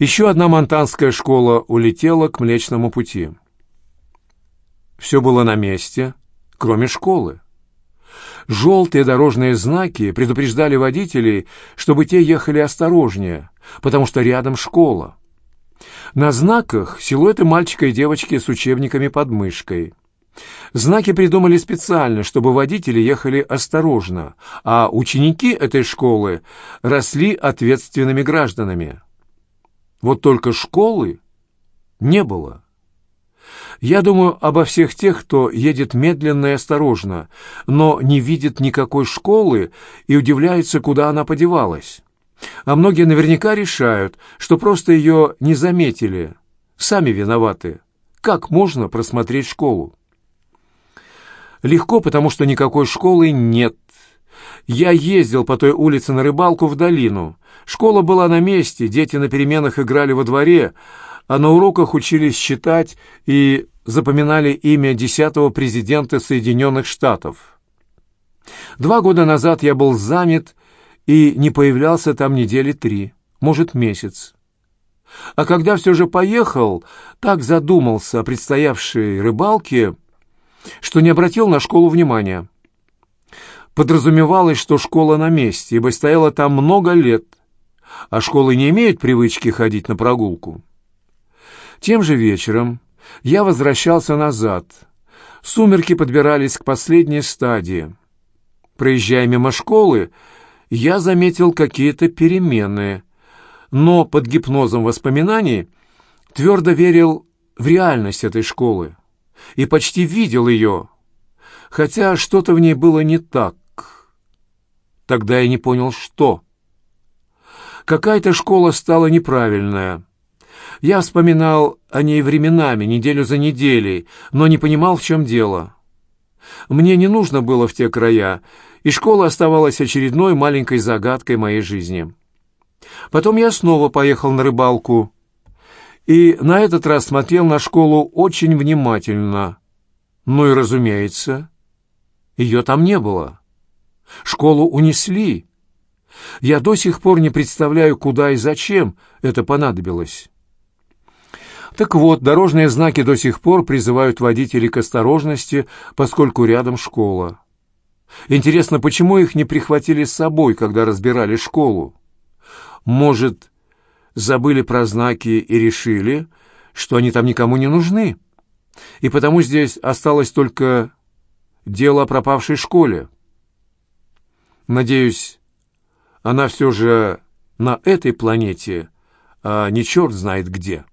Еще одна монтанская школа улетела к Млечному пути. Все было на месте, кроме школы. Желтые дорожные знаки предупреждали водителей, чтобы те ехали осторожнее, потому что рядом школа. На знаках силуэты мальчика и девочки с учебниками под мышкой. Знаки придумали специально, чтобы водители ехали осторожно, а ученики этой школы росли ответственными гражданами. Вот только школы не было. Я думаю обо всех тех, кто едет медленно и осторожно, но не видит никакой школы и удивляется, куда она подевалась. А многие наверняка решают, что просто ее не заметили. Сами виноваты. Как можно просмотреть школу? Легко, потому что никакой школы нет. Я ездил по той улице на рыбалку в долину. Школа была на месте, дети на переменах играли во дворе, а на уроках учились читать и запоминали имя десятого президента Соединенных Штатов. Два года назад я был занят и не появлялся там недели три, может, месяц. А когда все же поехал, так задумался о предстоявшей рыбалке, что не обратил на школу внимания. Подразумевалось, что школа на месте, ибо стояла там много лет, а школы не имеют привычки ходить на прогулку. Тем же вечером я возвращался назад. Сумерки подбирались к последней стадии. Проезжая мимо школы, я заметил какие-то перемены, но под гипнозом воспоминаний твердо верил в реальность этой школы и почти видел ее, хотя что-то в ней было не так. Тогда я не понял, что. Какая-то школа стала неправильная — я вспоминал о ней временами, неделю за неделей, но не понимал, в чем дело. Мне не нужно было в те края, и школа оставалась очередной маленькой загадкой моей жизни. Потом я снова поехал на рыбалку, и на этот раз смотрел на школу очень внимательно. Ну и, разумеется, ее там не было. Школу унесли. Я до сих пор не представляю, куда и зачем это понадобилось. Так вот, дорожные знаки до сих пор призывают водителей к осторожности, поскольку рядом школа. Интересно, почему их не прихватили с собой, когда разбирали школу? Может, забыли про знаки и решили, что они там никому не нужны? И потому здесь осталось только дело о пропавшей школе. Надеюсь, она все же на этой планете, а не черт знает где».